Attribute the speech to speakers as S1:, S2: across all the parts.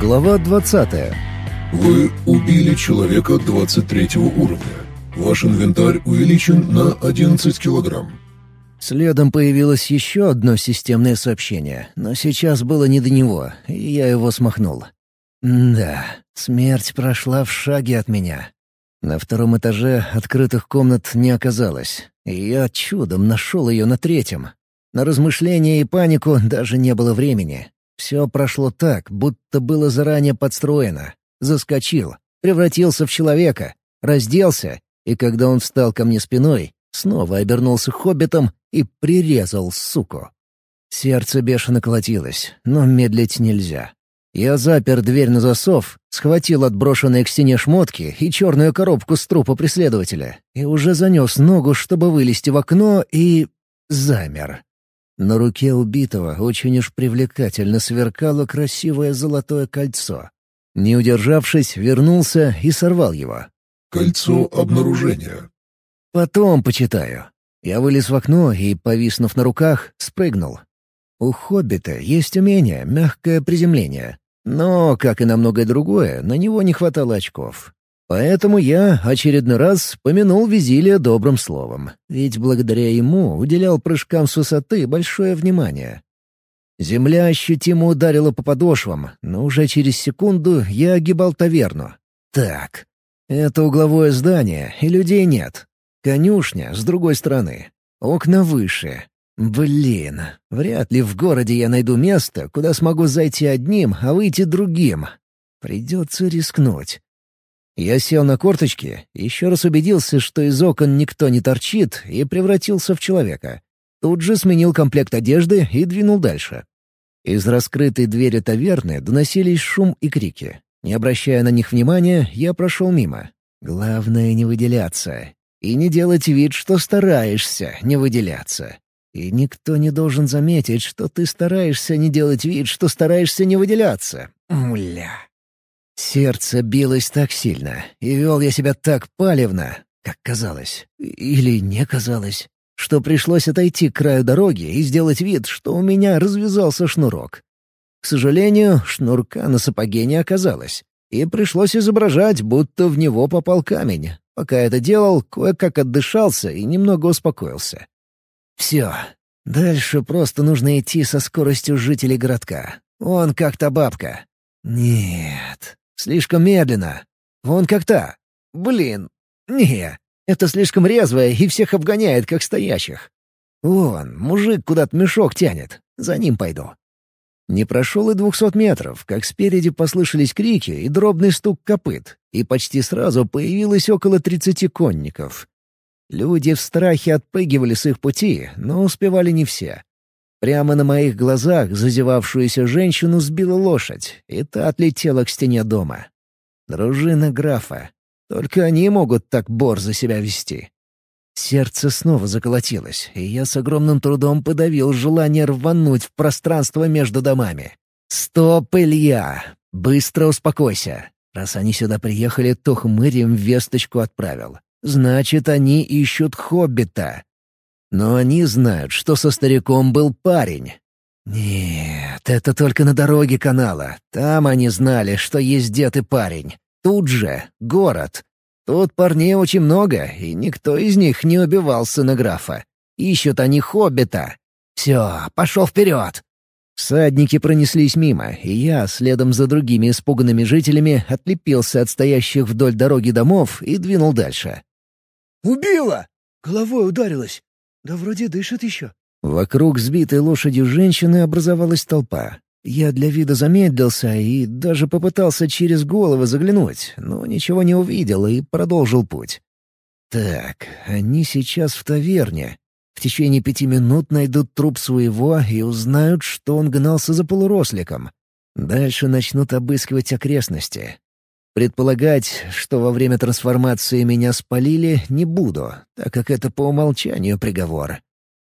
S1: Глава 20.
S2: Вы убили человека 23 уровня. Ваш инвентарь увеличен на 11 килограмм.
S1: Следом появилось еще одно системное сообщение, но сейчас было не до него, и я его смахнул. Да, смерть прошла в шаге от меня. На втором этаже открытых комнат не оказалось, и я чудом нашел ее на третьем. На размышления и панику даже не было времени. Все прошло так, будто было заранее подстроено. Заскочил, превратился в человека, разделся, и когда он встал ко мне спиной, снова обернулся хоббитом и прирезал суку. Сердце бешено колотилось, но медлить нельзя. Я запер дверь на засов, схватил отброшенные к стене шмотки и черную коробку с трупа преследователя, и уже занес ногу, чтобы вылезти в окно, и... замер. На руке убитого очень уж привлекательно сверкало красивое золотое кольцо. Не удержавшись, вернулся и сорвал его.
S2: Кольцо обнаружения.
S1: «Потом почитаю». Я вылез в окно и, повиснув на руках, спрыгнул. У хоббита есть умение мягкое приземление. Но, как и на многое другое, на него не хватало очков. Поэтому я очередной раз помянул Визилия добрым словом, ведь благодаря ему уделял прыжкам с высоты большое внимание. Земля ощутимо ударила по подошвам, но уже через секунду я огибал таверну. Так, это угловое здание, и людей нет. Конюшня с другой стороны. Окна выше. Блин, вряд ли в городе я найду место, куда смогу зайти одним, а выйти другим. Придется рискнуть. Я сел на корточки, еще раз убедился, что из окон никто не торчит, и превратился в человека. Тут же сменил комплект одежды и двинул дальше. Из раскрытой двери таверны доносились шум и крики. Не обращая на них внимания, я прошел мимо. Главное — не выделяться. И не делать вид, что стараешься не выделяться. И никто не должен заметить, что ты стараешься не делать вид, что стараешься не выделяться. Мля. Сердце билось так сильно, и вел я себя так палевно, как казалось, или не казалось, что пришлось отойти к краю дороги и сделать вид, что у меня развязался шнурок. К сожалению, шнурка на сапоге не оказалось, и пришлось изображать, будто в него попал камень. Пока это делал, кое-как отдышался и немного успокоился. Все. Дальше просто нужно идти со скоростью жителей городка. Он как то бабка. Нет, Слишком медленно. Вон как то. Блин. Не, это слишком резвое и всех обгоняет, как стоящих. Вон, мужик куда-то мешок тянет. За ним пойду. Не прошел и двухсот метров, как спереди послышались крики и дробный стук копыт, и почти сразу появилось около тридцати конников. Люди в страхе отпрыгивали с их пути, но успевали не все. Прямо на моих глазах зазевавшуюся женщину сбила лошадь, и та отлетела к стене дома. Дружина графа. Только они могут так борзо себя вести. Сердце снова заколотилось, и я с огромным трудом подавил желание рвануть в пространство между домами. «Стоп, Илья! Быстро успокойся. Раз они сюда приехали, то хмырем весточку отправил. Значит, они ищут хоббита. Но они знают, что со стариком был парень. Нет, это только на дороге канала. Там они знали, что есть дед и парень. Тут же город. Тут парней очень много, и никто из них не убивался на графа. Ищут они хоббита. Все, пошел вперед. Всадники пронеслись мимо, и я, следом за другими испуганными жителями, отлепился от стоящих вдоль дороги домов и двинул дальше.
S3: «Убила! Головой ударилась. Да вроде дышит еще».
S1: Вокруг сбитой лошадью женщины образовалась толпа. Я для вида замедлился и даже попытался через головы заглянуть, но ничего не увидел и продолжил путь. Так, они сейчас в таверне. В течение пяти минут найдут труп своего и узнают, что он гнался за полуросликом. Дальше начнут обыскивать окрестности. Предполагать, что во время трансформации меня спалили, не буду, так как это по умолчанию приговор.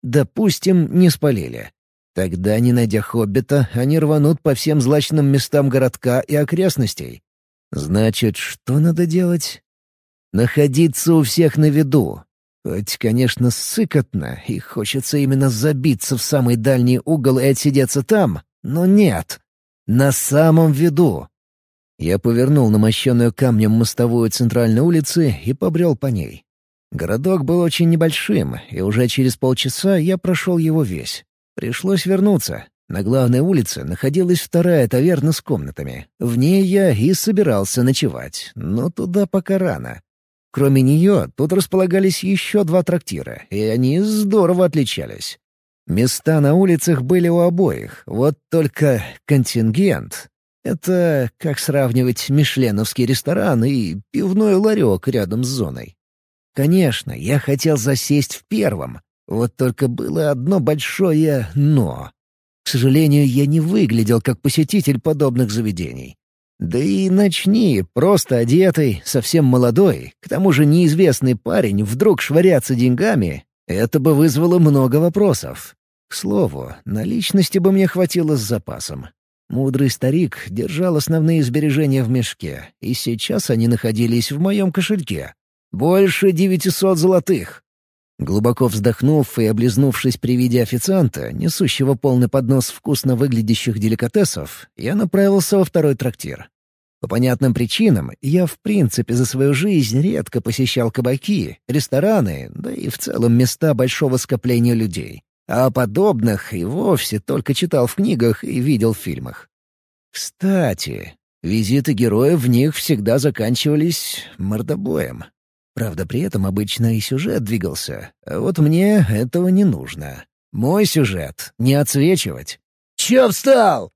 S1: Допустим, не спалили. Тогда, не найдя хоббита, они рванут по всем злачным местам городка и окрестностей. Значит, что надо делать? Находиться у всех на виду. Хоть, конечно, сыкотно, и хочется именно забиться в самый дальний угол и отсидеться там, но нет. На самом виду, Я повернул на мощенную камнем мостовую центральной улицы и побрел по ней. Городок был очень небольшим, и уже через полчаса я прошел его весь. Пришлось вернуться. На главной улице находилась вторая таверна с комнатами. В ней я и собирался ночевать, но туда пока рано. Кроме нее, тут располагались еще два трактира, и они здорово отличались. Места на улицах были у обоих, вот только контингент — это как сравнивать мишленовский ресторан и пивной ларек рядом с зоной. Конечно, я хотел засесть в первом, вот только было одно большое «но». К сожалению, я не выглядел как посетитель подобных заведений. Да и начни, просто одетый, совсем молодой, к тому же неизвестный парень вдруг швыряться деньгами, это бы вызвало много вопросов. К слову, наличности бы мне хватило с запасом. Мудрый старик держал основные сбережения в мешке, и сейчас они находились в моем кошельке. Больше девятисот золотых. Глубоко вздохнув и облизнувшись при виде официанта, несущего полный поднос вкусно выглядящих деликатесов, я направился во второй трактир. По понятным причинам, я в принципе за свою жизнь редко посещал кабаки, рестораны, да и в целом места большого скопления людей. А о подобных и вовсе только читал в книгах и видел в фильмах. Кстати, визиты героев в них всегда заканчивались мордобоем. Правда, при этом обычно и сюжет двигался. А вот мне этого не нужно. Мой сюжет — не отсвечивать.
S3: «Чё встал?»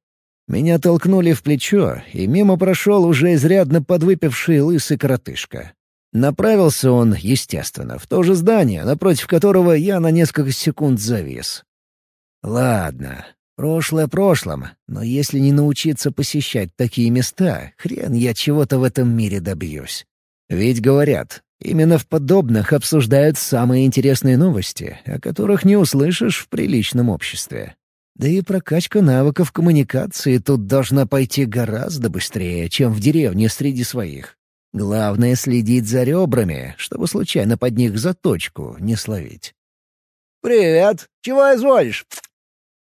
S1: Меня толкнули в плечо, и мимо прошел уже изрядно подвыпивший лысый коротышка. Направился он, естественно, в то же здание, напротив которого я на несколько секунд завис. Ладно, прошлое прошлым, но если не научиться посещать такие места, хрен я чего-то в этом мире добьюсь. Ведь говорят, Именно в подобных обсуждают самые интересные новости, о которых не услышишь в приличном обществе. Да и прокачка навыков коммуникации тут должна пойти гораздо быстрее, чем в деревне среди своих. Главное — следить за ребрами, чтобы случайно под них заточку не словить.
S3: «Привет! Чего изволишь?»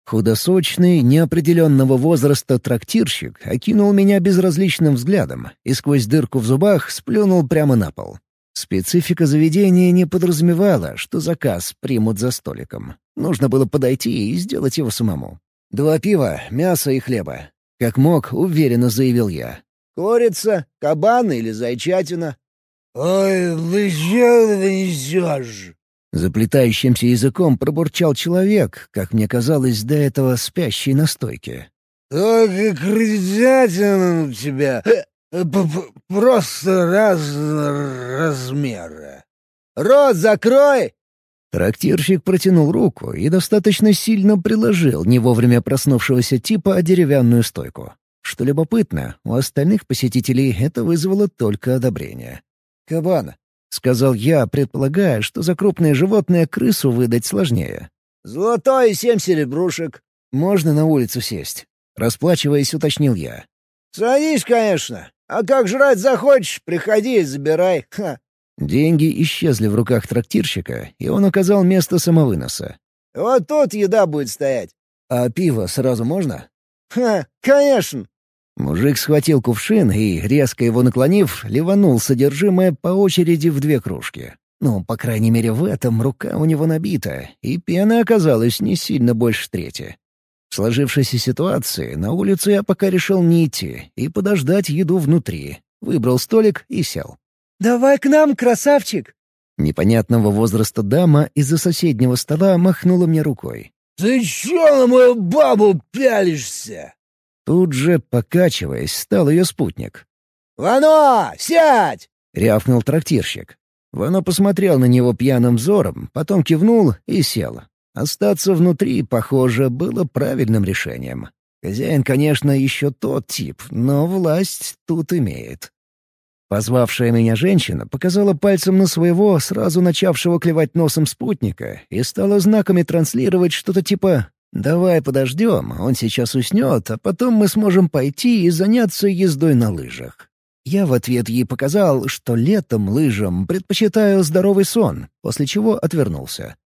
S1: Худосочный, неопределенного возраста трактирщик окинул меня безразличным взглядом и сквозь дырку в зубах сплюнул прямо на пол. Специфика заведения не подразумевала, что заказ примут за столиком. Нужно было подойти и сделать его самому. «Два пива, мясо и хлеба». Как мог, уверенно заявил я.
S3: «Курица, кабан или зайчатина?» «Ой, вы что несешь?»
S1: Заплетающимся языком пробурчал человек, как мне казалось, до этого спящий на стойке.
S3: «Только крысятина у тебя! Э, просто раз размера. Рот закрой!»
S1: Трактирщик протянул руку и достаточно сильно приложил не вовремя проснувшегося типа о деревянную стойку. Что любопытно, у остальных посетителей это вызвало только одобрение. «Кабан», — сказал я, предполагая, что за крупное животное крысу выдать сложнее.
S3: «Золотой семь серебрушек».
S1: «Можно на улицу сесть?» Расплачиваясь, уточнил я.
S3: «Садись, конечно. А как жрать захочешь, приходи и забирай. Ха.
S1: Деньги исчезли в руках трактирщика, и он указал место самовыноса.
S3: «Вот тут еда будет стоять».
S1: «А пиво сразу можно?»
S3: «Ха, конечно».
S1: Мужик схватил кувшин и, резко его наклонив, ливанул содержимое по очереди в две кружки. Ну, по крайней мере, в этом рука у него набита, и пена оказалась не сильно больше трети. В сложившейся ситуации на улицу я пока решил не идти и подождать еду внутри. Выбрал столик и сел.
S3: «Давай к нам, красавчик!»
S1: Непонятного возраста дама из-за соседнего стола махнула мне рукой.
S3: «Ты чё на мою бабу пялишься?»
S1: Тут же, покачиваясь, стал ее спутник.
S3: «Вано, сядь!»
S1: — рявкнул трактирщик. Вано посмотрел на него пьяным взором, потом кивнул и сел. Остаться внутри, похоже, было правильным решением. Хозяин, конечно, еще тот тип, но власть тут имеет. Позвавшая меня женщина показала пальцем на своего, сразу начавшего клевать носом спутника, и стала знаками транслировать что-то типа «Давай подождем, он сейчас уснет, а потом мы сможем пойти и заняться ездой на лыжах». Я в ответ ей показал, что летом лыжам предпочитаю здоровый сон, после чего отвернулся.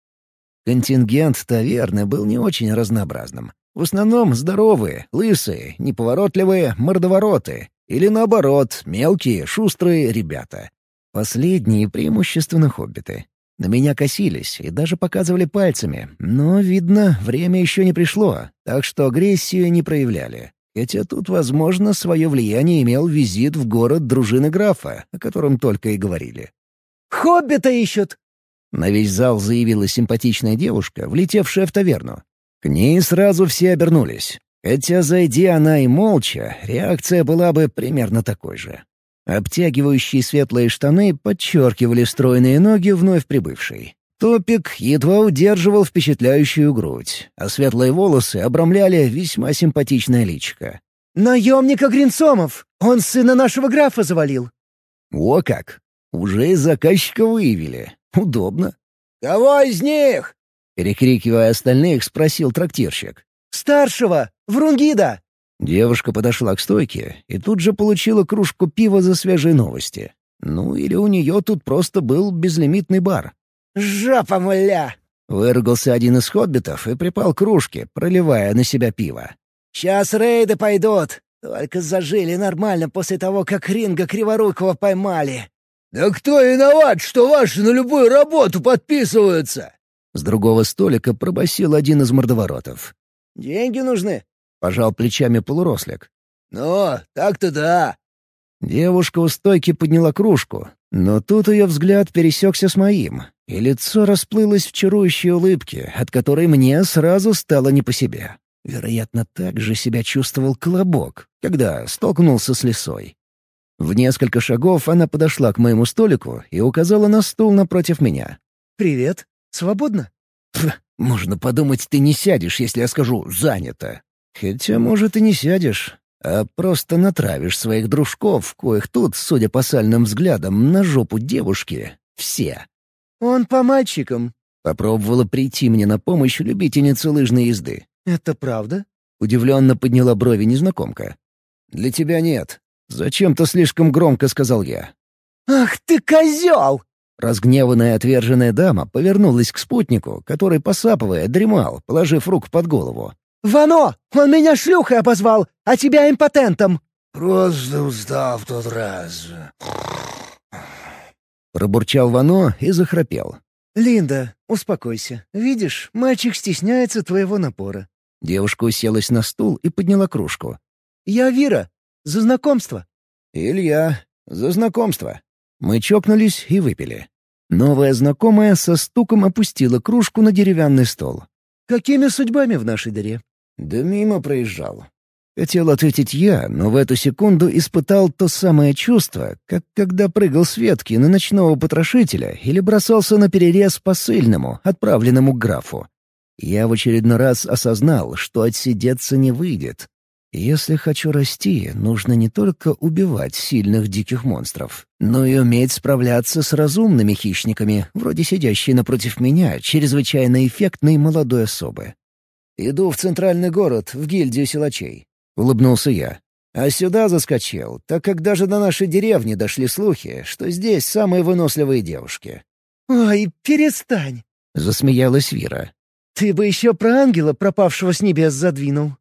S1: Контингент таверны был не очень разнообразным. В основном здоровые, лысые, неповоротливые, мордовороты. Или наоборот, мелкие, шустрые ребята. Последние преимущественно хоббиты. На меня косились и даже показывали пальцами, но, видно, время еще не пришло, так что агрессию не проявляли. Хотя тут, возможно, свое влияние имел визит в город дружины графа, о котором только и говорили.
S3: «Хоббита ищут!»
S1: На весь зал заявила симпатичная девушка, влетевшая в таверну. К ней сразу все обернулись. Хотя, зайди она и молча, реакция была бы примерно такой же. Обтягивающие светлые штаны подчеркивали стройные ноги вновь прибывшей. Топик едва удерживал впечатляющую грудь, а светлые волосы обрамляли весьма симпатичное личико.
S3: «Наемника Гринсомов! Он сына нашего графа завалил!»
S1: «О как! Уже и заказчика выявили. Удобно».
S3: «Кого из них?»
S1: Перекрикивая остальных, спросил трактирщик.
S3: «Старшего! Врунгида!»
S1: Девушка подошла к стойке и тут же получила кружку пива за свежие новости. Ну, или у нее тут просто был безлимитный бар.
S3: «Жопа мля!»
S1: — выругался один из хоббитов и припал к кружке, проливая на себя пиво.
S3: «Сейчас рейды пойдут. Только зажили нормально после того, как Ринга Криворукого поймали».
S4: «Да кто виноват, что ваши на любую работу подписываются?»
S1: С другого столика пробасил один из мордоворотов.
S3: «Деньги нужны»,
S1: Пожал плечами полурослик.
S4: «Ну, так-то да».
S1: Девушка у стойки подняла кружку, но тут ее взгляд пересекся с моим, и лицо расплылось в чарующей улыбке, от которой мне сразу стало не по себе. Вероятно, так же себя чувствовал Колобок, когда столкнулся с лисой. В несколько шагов она подошла к моему столику и указала на стул напротив меня.
S3: «Привет. Свободно?»
S1: «Можно подумать, ты не сядешь, если я скажу «занято». Хотя, может, и не сядешь, а просто натравишь своих дружков, коих тут, судя по сальным взглядам, на жопу девушки, все.
S3: «Он по мальчикам», —
S1: попробовала прийти мне на помощь любительница лыжной езды.
S3: «Это правда?»
S1: — удивленно подняла брови незнакомка. «Для тебя нет. Зачем-то слишком громко сказал я».
S3: «Ах ты козел!»
S1: Разгневанная отверженная дама повернулась к спутнику, который, посапывая, дремал, положив руку под голову.
S3: «Вано! Он меня шлюхой обозвал, а тебя импотентом!»
S4: «Просто устал в тот раз».
S1: Пробурчал Вано и захрапел.
S3: «Линда, успокойся. Видишь, мальчик стесняется твоего напора».
S1: Девушка уселась на стул и подняла кружку.
S3: «Я Вира. За знакомство».
S1: «Илья. За знакомство». Мы чокнулись и выпили. Новая знакомая со стуком опустила кружку на деревянный стол.
S3: «Какими судьбами в нашей дыре?»
S1: Да мимо проезжал. Хотел ответить я, но в эту секунду испытал то самое чувство, как когда прыгал с ветки на ночного потрошителя или бросался на перерез посыльному, отправленному к графу. Я в очередной раз осознал, что отсидеться не выйдет. Если хочу расти, нужно не только убивать сильных диких монстров, но и уметь справляться с разумными хищниками, вроде сидящей напротив меня чрезвычайно эффектной молодой особы. «Иду в центральный город, в гильдию силачей», — улыбнулся я. «А сюда заскочил, так как даже до нашей деревни дошли слухи, что здесь самые выносливые девушки».
S3: «Ой, перестань!»
S1: — засмеялась Вира.
S3: «Ты бы еще про ангела, пропавшего с небес, задвинул».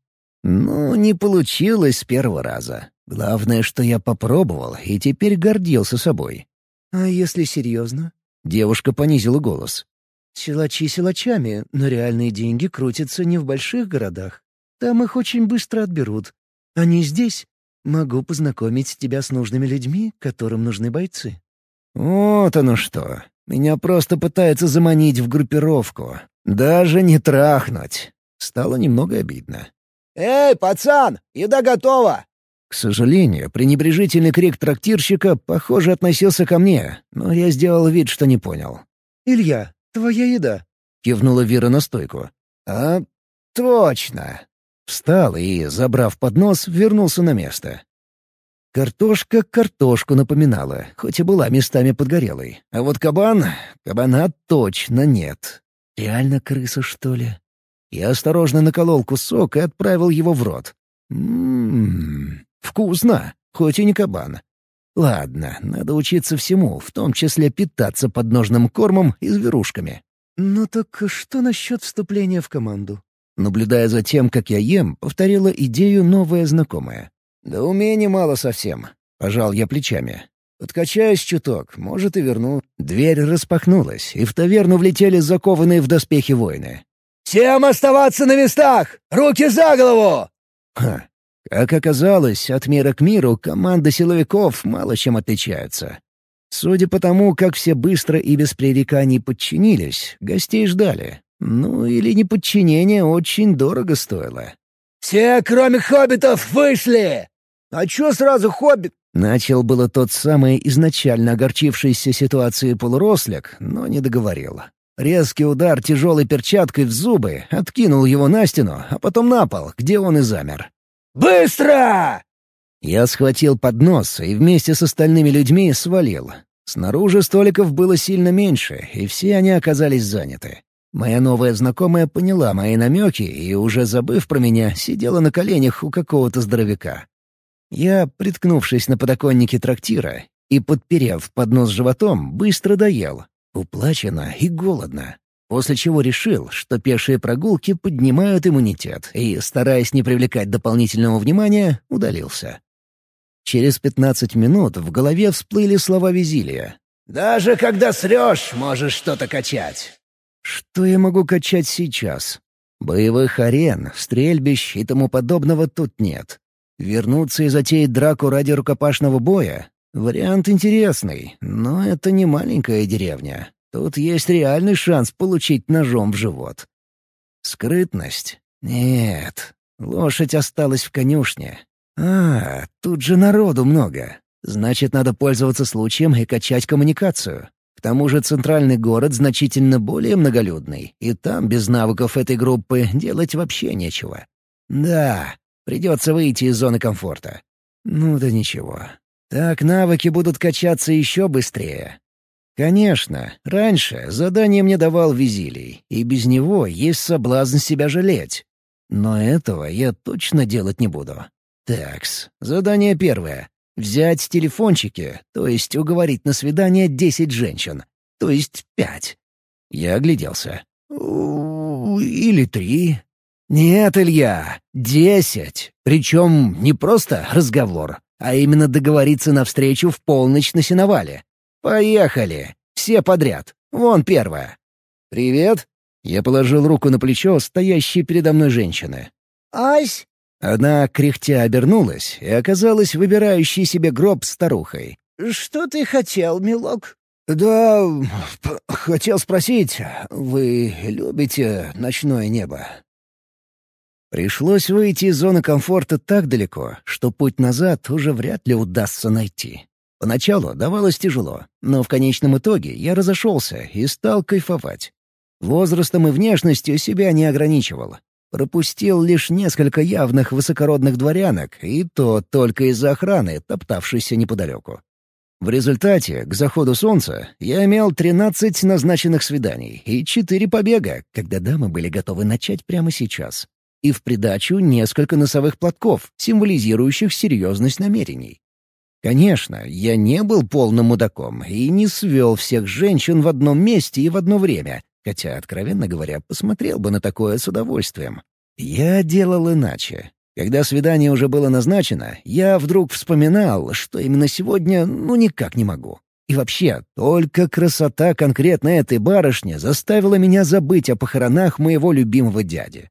S1: «Ну, не получилось с первого раза. Главное, что я попробовал и теперь гордился собой».
S3: «А если серьезно?»
S1: Девушка понизила голос.
S3: Силачи силачами, но реальные деньги крутятся не в больших городах. Там их очень быстро отберут. Они здесь. Могу познакомить тебя с нужными людьми, которым нужны бойцы».
S1: «Вот оно что. Меня просто пытаются заманить в группировку. Даже не трахнуть». Стало немного обидно.
S4: «Эй, пацан, еда готова!»
S1: К сожалению, пренебрежительный крик трактирщика, похоже, относился ко мне, но я сделал вид, что не понял.
S3: «Илья, «Твоя еда», —
S1: кивнула Вера на стойку. «А, точно!» Встал и, забрав поднос, вернулся на место. Картошка картошку напоминала, хоть и была местами подгорелой. А вот кабан... Кабана точно нет. Реально крыса, что ли? Я осторожно наколол кусок и отправил его в рот. Ммм, вкусно, хоть и не кабан. Ладно, надо учиться всему, в том числе питаться подножным кормом и зверушками.
S3: «Ну так что насчет вступления в команду?»
S1: Наблюдая за тем, как я ем, повторила идею новая знакомая. «Да умений мало совсем», — пожал я плечами. «Подкачаюсь чуток, может, и верну». Дверь распахнулась, и в таверну влетели закованные в доспехи воины.
S4: «Всем оставаться на местах! Руки за голову!»
S1: Ха. Как оказалось, от мира к миру команда силовиков мало чем отличается. Судя по тому, как все быстро и без пререканий подчинились, гостей ждали. Ну, или неподчинение очень дорого стоило.
S4: «Все, кроме хоббитов, вышли!» «А чё сразу хоббит?»
S1: Начал было тот самый изначально огорчившийся ситуации полурослик, но не договорил. Резкий удар тяжелой перчаткой в зубы откинул его на стену, а потом на пол, где он и замер.
S4: «Быстро!»
S1: Я схватил поднос и вместе с остальными людьми свалил. Снаружи столиков было сильно меньше, и все они оказались заняты. Моя новая знакомая поняла мои намеки и, уже забыв про меня, сидела на коленях у какого-то здоровяка. Я, приткнувшись на подоконнике трактира и, подперев поднос животом, быстро доел. Уплачено и голодно. После чего решил, что пешие прогулки поднимают иммунитет, и, стараясь не привлекать дополнительного внимания, удалился. Через пятнадцать минут в голове всплыли слова Визилия.
S4: «Даже когда срешь, можешь что-то качать».
S1: Что я могу качать сейчас? Боевых арен, стрельбищ и тому подобного тут нет. Вернуться и затеять драку ради рукопашного боя? Вариант интересный, но это не маленькая деревня. Тут есть реальный шанс получить ножом в живот. Скрытность? Нет. Лошадь осталась в конюшне. А, тут же народу много. Значит, надо пользоваться случаем и качать коммуникацию. К тому же центральный город значительно более многолюдный, и там без навыков этой группы делать вообще нечего. Да, придется выйти из зоны комфорта. Ну да ничего. Так навыки будут качаться еще быстрее. Конечно, раньше задание мне давал Визилий, и без него есть соблазн себя жалеть. Но этого я точно делать не буду. Такс, задание первое. Взять телефончики, то есть уговорить на свидание десять женщин, то есть пять. Я огляделся. Или три. Нет, Илья, десять. Причем не просто разговор, а именно договориться на встречу в полночь на сеновале. Поехали. Все подряд. Вон первая. «Привет». Я положил руку на плечо стоящей передо мной женщины.
S4: «Ась!»
S1: Она, кряхтя, обернулась и оказалась выбирающей себе гроб старухой.
S4: «Что ты хотел, милок?»
S1: «Да, хотел спросить, вы любите ночное небо?» Пришлось выйти из зоны комфорта так далеко, что путь назад уже вряд ли удастся найти. Поначалу давалось тяжело, но в конечном итоге я разошелся и стал кайфовать. Возрастом и внешностью себя не ограничивал. Пропустил лишь несколько явных высокородных дворянок, и то только из-за охраны, топтавшейся неподалеку. В результате, к заходу солнца, я имел 13 назначенных свиданий и 4 побега, когда дамы были готовы начать прямо сейчас. И в придачу несколько носовых платков, символизирующих серьезность намерений. Конечно, я не был полным мудаком и не свел всех женщин в одном месте и в одно время, Хотя, откровенно говоря, посмотрел бы на такое с удовольствием. Я делал иначе. Когда свидание уже было назначено, я вдруг вспоминал, что именно сегодня ну никак не могу. И вообще, только красота конкретно этой барышни заставила меня забыть о похоронах моего любимого дяди.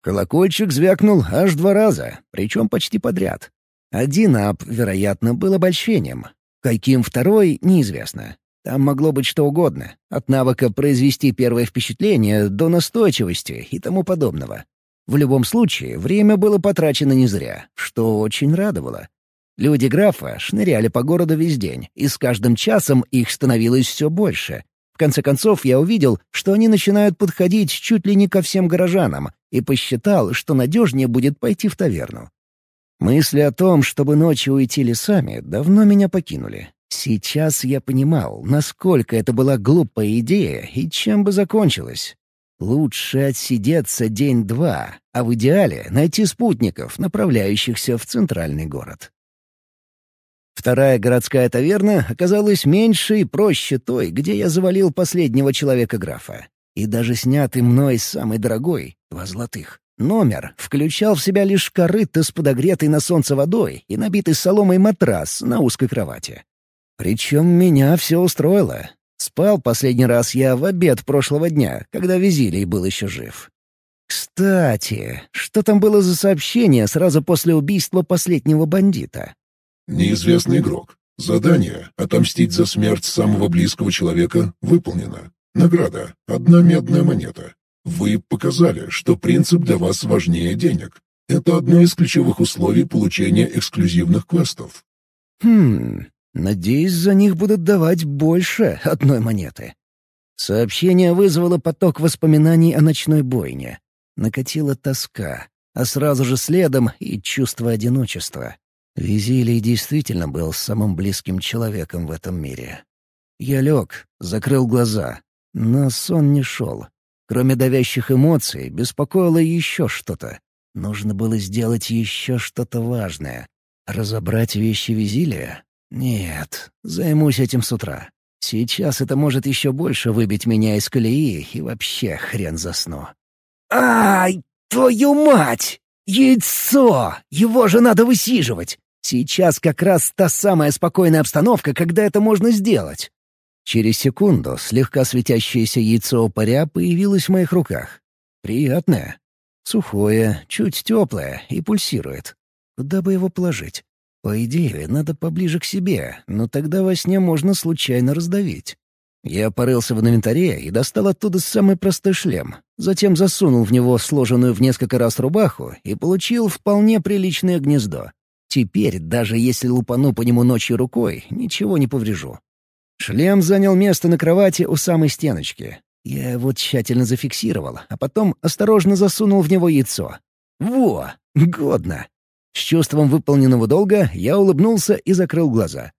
S1: Колокольчик звякнул аж два раза, причем почти подряд. Один ап, вероятно, был обольщением. Каким второй — неизвестно. Там могло быть что угодно, от навыка произвести первое впечатление до настойчивости и тому подобного. В любом случае, время было потрачено не зря, что очень радовало. Люди графа шныряли по городу весь день, и с каждым часом их становилось все больше. В конце концов, я увидел, что они начинают подходить чуть ли не ко всем горожанам, и посчитал, что надежнее будет пойти в таверну. Мысли о том, чтобы ночью уйти лесами, давно меня покинули. Сейчас я понимал, насколько это была глупая идея и чем бы закончилась. Лучше отсидеться день-два, а в идеале найти спутников, направляющихся в центральный город. Вторая городская таверна оказалась меньше и проще той, где я завалил последнего человека-графа. И даже снятый мной самый дорогой — два золотых Номер включал в себя лишь корыто с подогретой на солнце водой и набитый соломой матрас на узкой кровати. Причем меня все устроило. Спал последний раз я в обед прошлого дня, когда Визилий был еще жив. Кстати, что там было за сообщение сразу после убийства последнего бандита?
S2: Неизвестный игрок. Задание «Отомстить за смерть самого близкого человека» выполнено. Награда — одна медная монета. Вы показали, что принцип для вас важнее денег. Это одно из ключевых условий получения эксклюзивных квестов.
S1: Хм, надеюсь, за них будут давать больше одной монеты. Сообщение вызвало поток воспоминаний о ночной бойне. Накатила тоска, а сразу же следом и чувство одиночества. Визилий действительно был самым близким человеком в этом мире. Я лег, закрыл глаза, но сон не шел. Кроме давящих эмоций, беспокоило еще что-то. Нужно было сделать еще что-то важное. Разобрать вещи Визилия? Нет, займусь этим с утра. Сейчас это может еще больше выбить меня из колеи, и вообще хрен засну. «Ай, твою мать! Яйцо! Его же надо высиживать! Сейчас как раз та самая спокойная обстановка, когда это можно сделать. Через секунду слегка светящееся яйцо упыря появилось в моих руках. Приятное. Сухое, чуть теплое и пульсирует. Куда бы его положить? По идее, надо поближе к себе, но тогда во сне можно случайно раздавить. Я порылся в инвентаре и достал оттуда самый простой шлем. Затем засунул в него сложенную в несколько раз рубаху и получил вполне приличное гнездо. Теперь, даже если лупану по нему ночью рукой, ничего не поврежу. Шлем занял место на кровати у самой стеночки. Я его тщательно зафиксировал, а потом осторожно засунул в него яйцо. Во! Годно! С чувством выполненного долга я улыбнулся и закрыл глаза.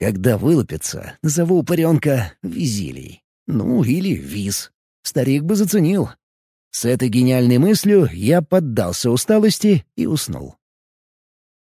S1: Когда вылупится, назову упыренка Визилий. Ну, или Виз. Старик бы заценил. С этой гениальной мыслью я поддался усталости и уснул.